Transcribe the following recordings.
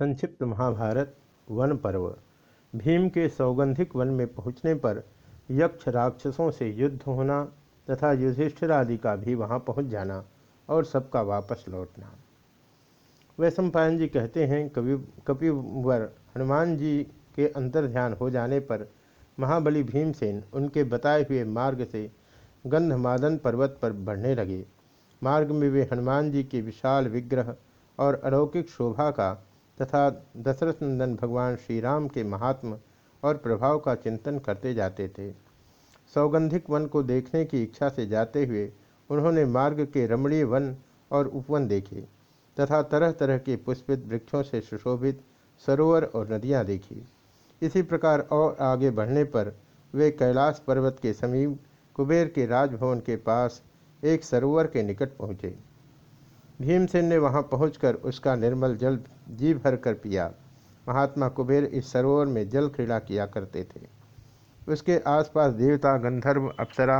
संक्षिप्त महाभारत वन पर्व। भीम के सौगंधिक वन में पहुँचने पर यक्ष राक्षसों से युद्ध होना तथा युधिष्ठिर आदि का भी वहाँ पहुँच जाना और सबका वापस लौटना। वैशंपायन जी कहते हैं, कवि, कपिवर हनुमान जी के अंतर ध्यान हो जाने पर महाबली भीमसेन उनके बताए हुए मार्ग से गंधमादन पर्वत पर बढ़ने लगे। मार्ग में वे हनुमान जी के विशाल विग्रह और अलौकिक शोभा का तथा दशरथ नंदन भगवान श्री राम के महात्म और प्रभाव का चिंतन करते जाते थे। सौगंधिक वन को देखने की इच्छा से जाते हुए उन्होंने मार्ग के रमणीय वन और उपवन देखे तथा तरह तरह के पुष्पित वृक्षों से सुशोभित सरोवर और नदियाँ देखी। इसी प्रकार और आगे बढ़ने पर वे कैलाश पर्वत के समीप कुबेर के राजभवन के पास एक सरोवर के निकट पहुँचे। भीमसेन ने वहाँ पहुंचकर उसका निर्मल जल जी भर कर पिया। महात्मा कुबेर इस सरोवर में जल क्रीड़ा किया करते थे। उसके आसपास देवता, गंधर्व, अप्सरा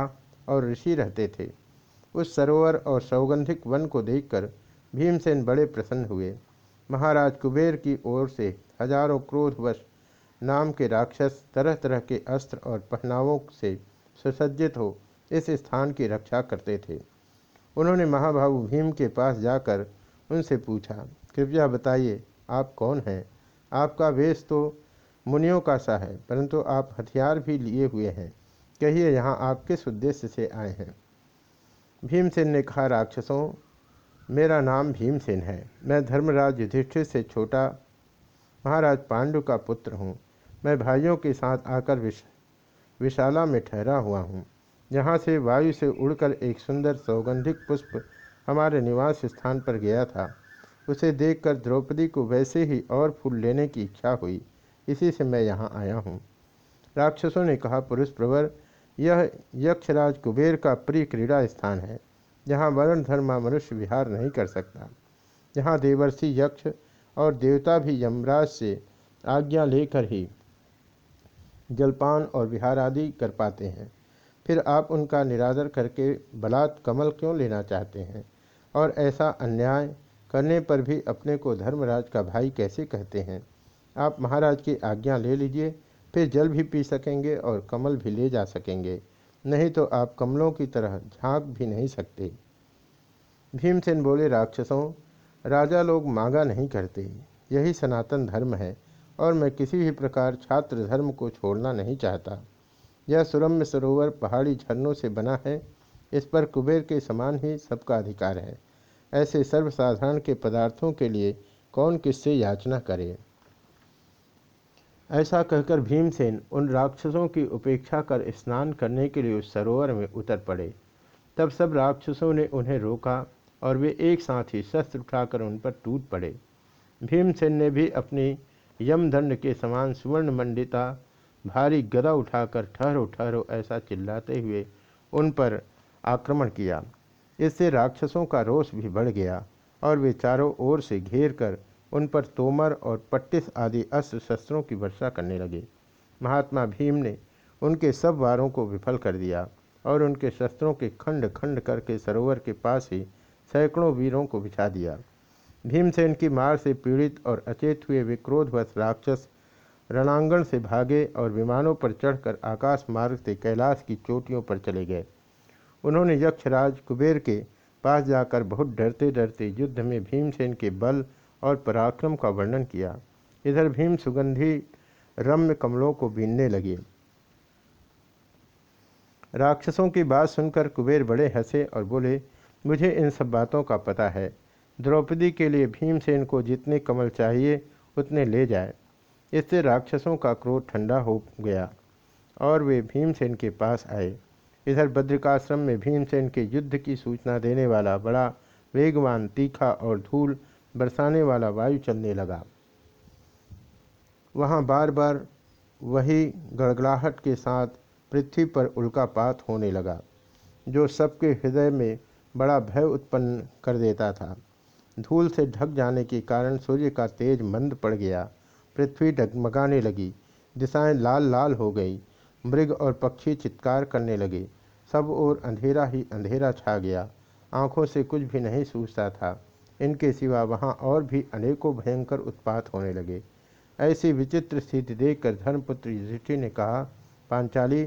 और ऋषि रहते थे। उस सरोवर और सौगंधिक वन को देखकर भीमसेन बड़े प्रसन्न हुए। महाराज कुबेर की ओर से हज़ारों क्रोधवश नाम के राक्षस तरह तरह के अस्त्र और पहनावों से सुसज्जित हो इस स्थान की रक्षा करते थे। उन्होंने महाभाऊ भीम के पास जाकर उनसे पूछा, कृपया बताइए, आप कौन हैं? आपका वेश तो मुनियों का सा है, परंतु आप हथियार भी लिए हुए हैं। कहिए यहाँ आप किस उद्देश्य से आए हैं? भीमसेन ने कहा, राक्षसों, मेरा नाम भीमसेन है। मैं धर्मराज युधिष्ठिर से छोटा महाराज पांडु का पुत्र हूँ। मैं भाइयों के साथ आकर विश, विशाला में ठहरा हुआ हूँ। यहाँ से वायु से उड़कर एक सुंदर सौगंधिक पुष्प हमारे निवास स्थान पर गया था। उसे देखकर द्रौपदी को वैसे ही और फूल लेने की इच्छा हुई। इसी से मैं यहाँ आया हूँ। राक्षसों ने कहा, पुरुष प्रवर, यह यक्षराज कुबेर का प्रिय क्रीड़ा स्थान है, जहाँ वर्ण धर्मा मनुष्य विहार नहीं कर सकता। यहाँ देवर्षि यक्ष और देवता भी यमराज से आज्ञा लेकर ही जलपान और विहार आदि कर पाते हैं। फिर आप उनका निरादर करके बलात् कमल क्यों लेना चाहते हैं? और ऐसा अन्याय करने पर भी अपने को धर्मराज का भाई कैसे कहते हैं? आप महाराज की आज्ञा ले लीजिए, फिर जल भी पी सकेंगे और कमल भी ले जा सकेंगे। नहीं तो आप कमलों की तरह झाँक भी नहीं सकते। भीमसेन बोले, राक्षसों, राजा लोग मांगा नहीं करते। यही सनातन धर्म है और मैं किसी भी प्रकार छात्र धर्म को छोड़ना नहीं चाहता। यह सुरम्य सरोवर पहाड़ी झरनों से बना है। इस पर कुबेर के समान ही सबका अधिकार है। ऐसे सर्वसाधारण के पदार्थों के लिए कौन किससे याचना करे? ऐसा कहकर भीमसेन उन राक्षसों की उपेक्षा कर स्नान करने के लिए उस सरोवर में उतर पड़े। तब सब राक्षसों ने उन्हें रोका और वे एक साथ ही शस्त्र उठाकर उन पर टूट पड़े। भीमसेन ने भी अपनी यमदंड के समान सुवर्ण मंडिता भारी गदा उठाकर ठहरो ठहरो, ऐसा चिल्लाते हुए उन पर आक्रमण किया। इससे राक्षसों का रोष भी बढ़ गया और वे चारों ओर से घेर कर उन पर तोमर और पट्टिस आदि अस्त्र शस्त्रों की वर्षा करने लगे। महात्मा भीम ने उनके सब वारों को विफल कर दिया और उनके शस्त्रों के खंड खंड करके सरोवर के पास ही सैकड़ों वीरों को बिछा दिया। भीमसेन की मार से पीड़ित और अचेत हुए वे क्रोधवश राक्षस रणांगण से भागे और विमानों पर चढ़कर आकाश मार्ग से कैलाश की चोटियों पर चले गए। उन्होंने यक्षराज कुबेर के पास जाकर बहुत डरते डरते युद्ध में भीमसेन के बल और पराक्रम का वर्णन किया। इधर भीम सुगंधी रम्य कमलों को बीनने लगे। राक्षसों की बात सुनकर कुबेर बड़े हंसे और बोले, मुझे इन सब बातों का पता है। द्रौपदी के लिए भीमसेन को जितने कमल चाहिए, उतने ले जाए। इससे राक्षसों का क्रोध ठंडा हो गया और वे भीमसेन के पास आए। इधर बद्रिकाश्रम में भीमसेन के युद्ध की सूचना देने वाला बड़ा वेगवान, तीखा और धूल बरसाने वाला वायु चलने लगा। वहाँ बार बार वही गड़गड़ाहट के साथ पृथ्वी पर उल्कापात होने लगा, जो सबके हृदय में बड़ा भय उत्पन्न कर देता था। धूल से ढक जाने के कारण सूर्य का तेज मंद पड़ गया। पृथ्वी डगमगाने लगी। दिशाएँ लाल लाल हो गई। मृग और पक्षी चित्कार करने लगे। सब ओर अंधेरा ही अंधेरा छा गया। आँखों से कुछ भी नहीं सूझता था। इनके सिवा वहाँ और भी अनेकों भयंकर उत्पात होने लगे। ऐसी विचित्र स्थिति देखकर धर्मपुत्र युधिष्ठिर ने कहा, पांचाली,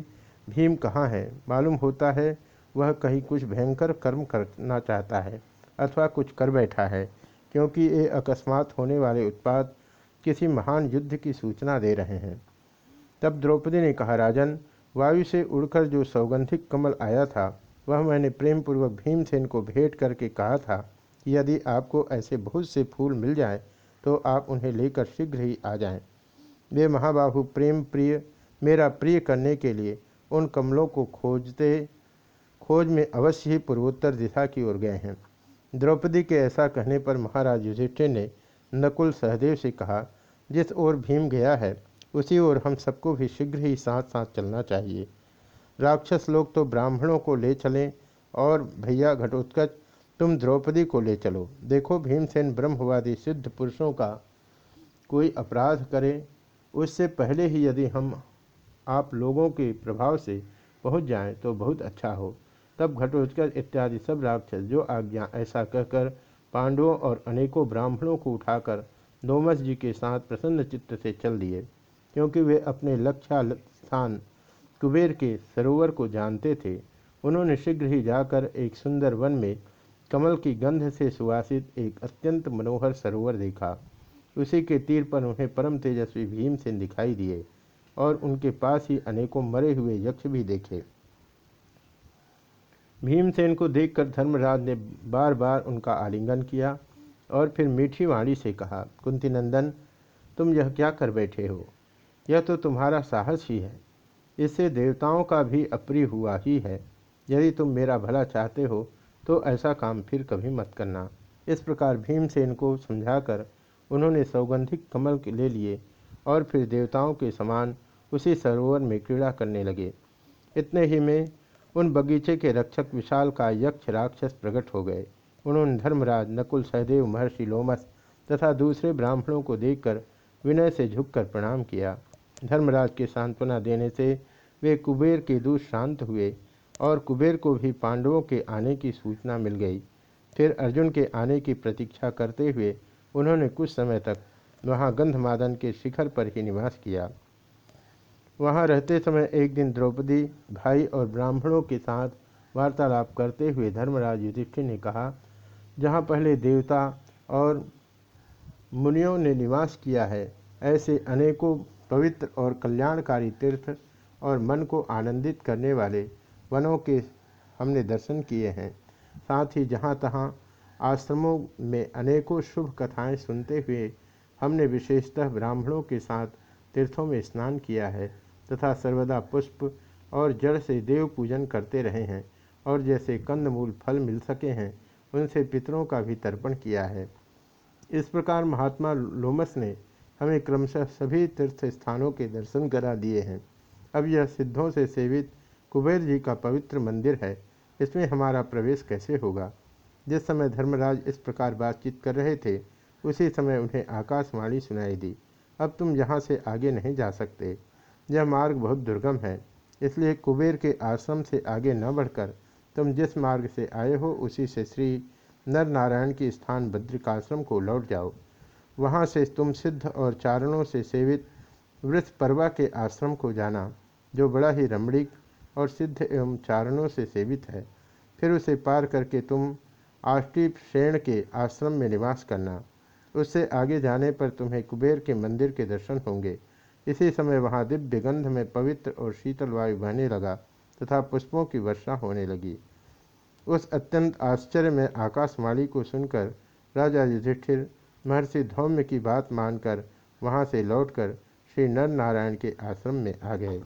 भीम कहाँ है? मालूम होता है, वह कहीं कुछ भयंकर कर्म करना चाहता है अथवा कुछ कर बैठा है, क्योंकि ये अकस्मात होने वाले उत्पाद किसी महान युद्ध की सूचना दे रहे हैं तब द्रौपदी ने कहा, राजन, वायु से उड़कर जो सौगंधिक कमल आया था, वह मैंने प्रेम पूर्वक भीमसेन को भेंट करके कहा था कि यदि आपको ऐसे बहुत से फूल मिल जाएँ तो आप उन्हें लेकर शीघ्र ही आ जाएँ। वे महाबाहु प्रेम प्रिय मेरा प्रिय करने के लिए उन कमलों को खोजते, खोज में अवश्य ही पूर्वोत्तर दिशा की ओर गए हैं द्रौपदी के ऐसा कहने पर महाराज युधिष्ठिर ने नकुल सहदेव से कहा, जिस ओर भीम गया है, उसी ओर हम सबको भी शीघ्र ही साथ साथ चलना चाहिए। राक्षस लोग तो ब्राह्मणों को ले चलें और भैया घटोत्कच, तुम द्रौपदी को ले चलो। देखो भीमसेन ब्रह्मवादी सिद्ध पुरुषों का कोई अपराध करे। उससे पहले ही यदि हम आप लोगों के प्रभाव से पहुँच जाएँ तो बहुत अच्छा हो। तब घटोत्कच इत्यादि सब राक्षस जो आज्ञा ऐसा कहकर पांडवों और अनेकों ब्राह्मणों को उठाकर डोमस जी के साथ प्रसन्न चित्त से चल दिए, क्योंकि वे अपने लक्ष्या स्थान कुबेर के सरोवर को जानते थे। उन्होंने शीघ्र ही जाकर एक सुंदर वन में कमल की गंध से सुवासित एक अत्यंत मनोहर सरोवर देखा। उसी के तीर पर उन्हें परम तेजस्वी भीमसेन दिखाई दिए और उनके पास ही अनेकों मरे हुए यक्ष भी देखे। भीमसेन को देखकर धर्मराज ने बार बार उनका आलिंगन किया और फिर मीठी वाणी से कहा, कुंती नंदन, तुम यह क्या कर बैठे हो? यह तो तुम्हारा साहस ही है। इससे देवताओं का भी अप्रिय हुआ ही है। यदि तुम मेरा भला चाहते हो तो ऐसा काम फिर कभी मत करना। इस प्रकार भीमसेन को समझाकर उन्होंने सौगंधिक कमल के ले लिए और फिर देवताओं के समान उसी सरोवर में क्रीड़ा करने लगे। इतने ही में उन बगीचे के रक्षक विशाल का यक्ष राक्षस प्रकट हो गए। उन्होंने धर्मराज, नकुल, सहदेव, महर्षि लोमस तथा दूसरे ब्राह्मणों को देखकर विनय से झुककर प्रणाम किया। धर्मराज के सांत्वना देने से वे कुबेर के दूत शांत हुए और कुबेर को भी पांडवों के आने की सूचना मिल गई। फिर अर्जुन के आने की प्रतीक्षा करते हुए उन्होंने कुछ समय तक वहाँ गंधमादन के शिखर पर ही निवास किया। वहाँ रहते समय एक दिन द्रौपदी भाई और ब्राह्मणों के साथ वार्तालाप करते हुए धर्मराज युधिष्ठिर ने कहा, जहाँ पहले देवता और मुनियों ने निवास किया है, ऐसे अनेकों पवित्र और कल्याणकारी तीर्थ और मन को आनंदित करने वाले वनों के हमने दर्शन किए हैं। साथ ही जहाँ तहाँ आश्रमों में अनेकों शुभ कथाएँ सुनते हुए हमने विशेषतः ब्राह्मणों के साथ तीर्थों में स्नान किया है तथा सर्वदा पुष्प और जड़ से देव पूजन करते रहे हैं और जैसे कंदमूल फल मिल सके हैं, उनसे पितरों का भी तर्पण किया है। इस प्रकार महात्मा लोमस ने हमें क्रमशः सभी तीर्थ स्थानों के दर्शन करा दिए हैं। अब यह सिद्धों से सेवित कुबेर जी का पवित्र मंदिर है, इसमें हमारा प्रवेश कैसे होगा? जिस समय धर्मराज इस प्रकार बातचीत कर रहे थे, उसी समय उन्हें आकाशवाणी सुनाई दी। अब तुम यहाँ से आगे नहीं जा सकते। यह मार्ग बहुत दुर्गम है, इसलिए कुबेर के आश्रम से आगे न बढ़कर तुम जिस मार्ग से आए हो, उसी से श्री नर नारायण के स्थान बद्रिकाश्रम को लौट जाओ। वहाँ से तुम सिद्ध और चारणों से सेवित वृथपर्वा के आश्रम को जाना, जो बड़ा ही रमणीक और सिद्ध एवं चारणों से सेवित है। फिर उसे पार करके तुम आष्टीप श्रेण के आश्रम में निवास करना। उससे आगे जाने पर तुम्हें कुबेर के मंदिर के दर्शन होंगे। इसी समय वहाँ दिव्य गंध में पवित्र और शीतल वायु बहने लगा तथा पुष्पों की वर्षा होने लगी। उस अत्यंत आश्चर्य में आकाशवाणी को सुनकर राजा युधिष्ठिर महर्षि धौम्य की बात मानकर वहाँ से लौटकर श्री नर नारायण के आश्रम में आ गए।